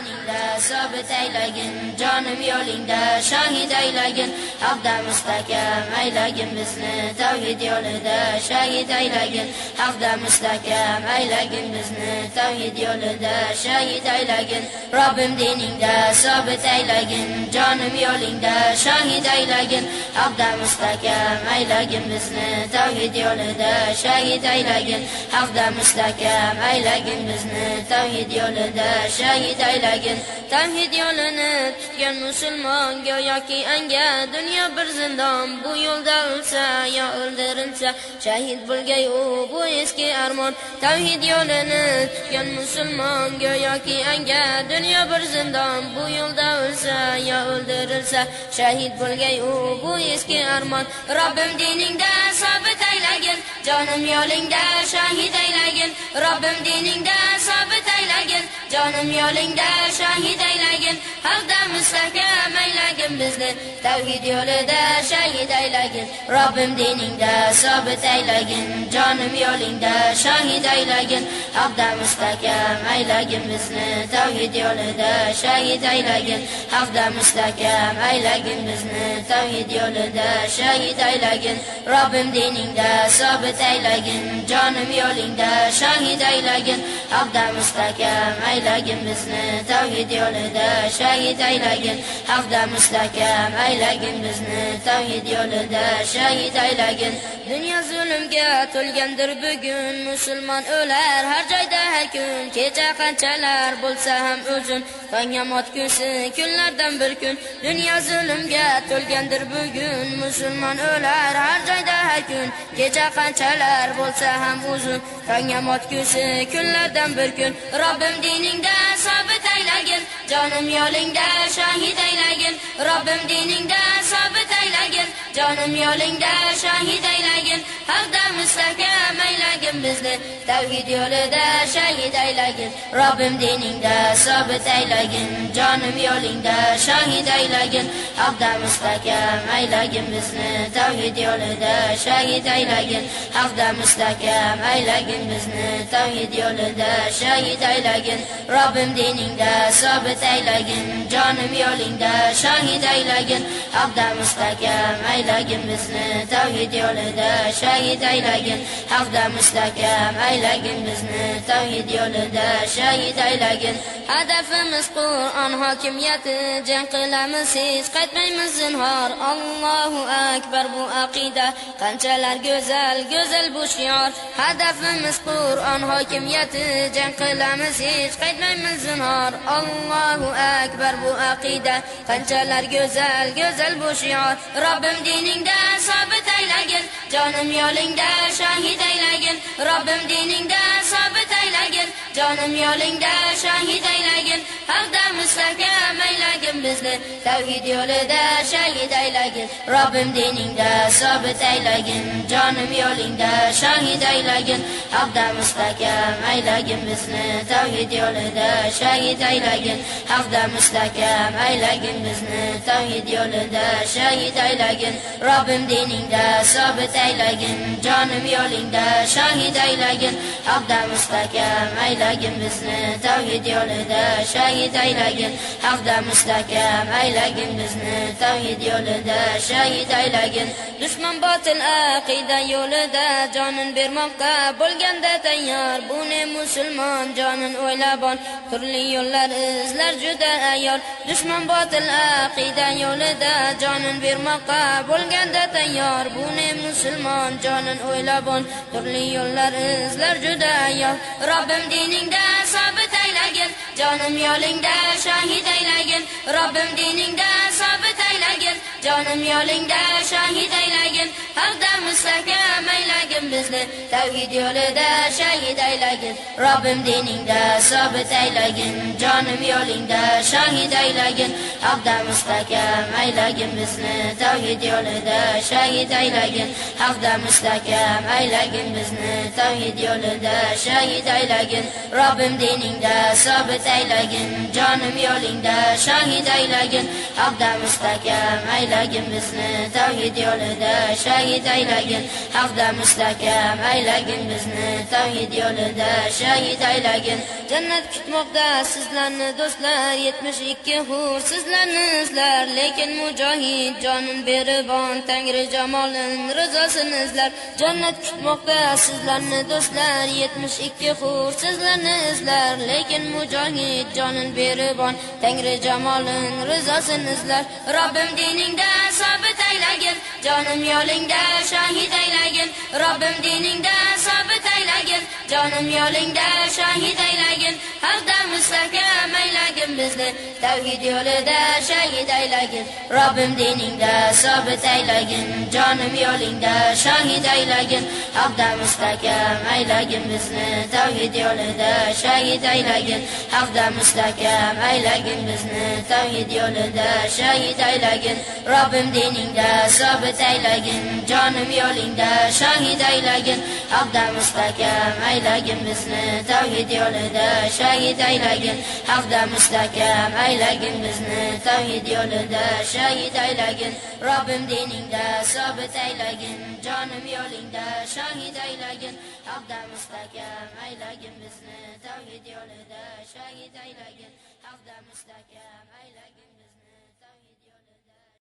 diningda sobit aylagin jonim yo'lingda shahid aylagin haqda mustahkam aylagin bizni tavhid yo'lida shahid aylagin haqda mustahkam aylagin bizni tavhid yo'lida shahid aylagin robbim diningda sobit aylagin jonim yo'lingda shahid aylagin haqda mustahkam aylagin bizni tavhid yo'lida shahid aylagin haqda mustahkam aylagin bizni tavhid yo'lida shahid aylagin tavhid yo'lini tutgan musulmon go'yoki anga dunyo bir zindon. Bu yo'lda o'lsa yo o'ldirilsa shahid u bu eski armon. Tavhid yo'lini tutgan musulmon go'yoki anga dunyo bir zindon. Bu yo'lda o'lsa yo o'ldirilsa shahid u bu eski armon. Robbim diningda sobit aylagin jonim yo'lingda shahid aylagin. Robbim diningda sobit jonim yo'lingda shahid aylagin haqda mustahkam aylagin bizni. Tavhid yo'lida shahid aylagin robbim diningda sobit aylagin. Jonim yo'lingda shahid aylagin haqda mustahkam aylagin bizni. Tavhid yo'lida shahid aylagin haqda mustahkam aylagin bizni. Tavhid yo'lida shahid aylagin robbim diningda sobit aylagin. Jonim yo'lingda shahid aylagin haqda mustahkam aylagin bizni tavhid yo'lida shahid aylagin. Haqda mustahkam aylagin bizni tavhid yo'lida shahid aylagin. Dunyo zulmga to'lgandir bugun musulmon o'lar har joyda har kun. Kecha qanchalar bo'lsa ham uzun tongamot kunsi kunlardan bir kun. Dunyo zulmga to'lgandir bugun musulmon o'lar har joyda har kun. Kecha qanchalar bo'lsa ham uzun tongamot kunsi kunlardan bir kun. Robbim diningda sobit aylagin. Jonim yo'lingda shohid aylagin. Robbim diningda sobit aylagin. Jonim yo'lingda shohid aylagin. Haqda mustahkam yuragim bizni tavhid yo'lida shahid aylagin. Robbim diningda sobit aylagin. Jonim yo'lingda shahid aylagin. Haqda mustahkam aylagin bizni tavhid yo'lida shahid aylagin. Haqda mustahkam aylagin bizni tavhid yo'lida shahid aylagin. Robbim diningda sobit aylagin. Jonim yo'lingda shahid aylagin. Haqda mustahkam aylagin bizni tavhid yo'lida shahid aylagin. Haqda mustahkam aylagin bizni tavhid yo'lida shahid aylagin. Hadafimiz qur'on hokimiyati jang qilamiz hech qaytmaymiz zinhor. Allohu akbar bu aqida. Qanchalar go'zal go'zal bu shior. Hadafimiz qur'on hokimiyati jang qilamiz hech qaytmaymiz zinhor. Allohu akbar bu aqida. Qanchalar go'zal go'zal bu shior. Robbim diningda sobit aylagin. Jonim yo'lingda shahid aylagin robbim diningda sobit aylagin jonim yo'lingda shahid aylagin. Haqda mustahkam aylagin bizni tavhid yo'lida shahid aylagin. Robbim diningda sobit aylagin jonim yo'lingda shahid aylagin. Haqda mustahkam aylagin bizni tavhid yo'lida shahid aylagin. Haqda mustahkam aylagin bizni tavhid yo'lida shahid aylagin. Robbim diningda sobit aylagin jonim yo'lingda shahid aylagin. Haqda mustahkam aylagin bizni tavhid yo'lida shahid aylagin. Haqda mustahkam aylagin bizni tavhid yo'lida shahid aylagin. Dushman botil aqida yo'lida jonin bermoqqa bo'lganda tayyor. Bu ne musulmon jonin o'ylabon turli yo'llar izlar juda ayyor dushman botil aqida yo'lida jonin bermoqqa bo'lganda tayyor. Bu ne musulmon jonin o'ylabon turli yo'llar izlar juda ayyor robbim diningda sobit aylagin jonim yo'lingda shohid aylagin robbim diningda sobit aylagin jonim yo'lingda shohid aylagin haqda mustahkam aylagin bizni. Tavhid yo'lida shahid aylagin robbim diningda sobit aylagin jonim yo'lingda shahid aylagin. Haqda mustahkam aylagin bizni tavhid yo'lida shahid aylagin. Haqda mustahkam aylagin bizni tavhid yo'lida shahid aylagin. Robbim diningda sobit aylagin jonim yo'lingda shahid aylagin. Haqda mustahkam aylagin aylagin bizni tavhid yo'lida shahid aylagin haqda mustahkam aylagin bizni tavhid yo'lida. Shahid aylagin jannat kutmoqda sizlarni do'stlar yetmish ikki hur sizlarni izlar lekin mujohid jonin beribon tangri jamolin rizosini izlar jannat kutmoqda sizlarni do'stlar yetmish ikki hur sizlarni izlar lekin mujohid jonin beribon tangri jamolin rizosini izlar robbim diningda sobit aylagin jonim yo'lingda shahid aylagin. Robbim diningda sobit aylagin jonim yo'lingda shahid aylagin haqda mustahkam aylagin bizni tavhid yo'lida shahid aylagin robbim diningda sobit aylagin jonim yo'lingda shahid aylagin haqda mustahkam aylagin bizni tavhid yo'lida shahid aylagin haqda mustahkam aylagin bizni tavhid yo'lida shahid aylagin robbim diningda sobit aylagin jonim yo'lingda shahid aylagin haqda mustahkam aylagin bizni. Tavhid yo'lida shahid aylagin. Haqda mustahkam aylagin bizni. Tavhid yo'lida shahid aylagin. Robbim diningda sobit aylagin. Jonim yo'lingda shahid aylagin. Haqda mustahkam aylagin bizni. Tavhid yo'lida shahid aylagin. Haqda mustahkam aylagin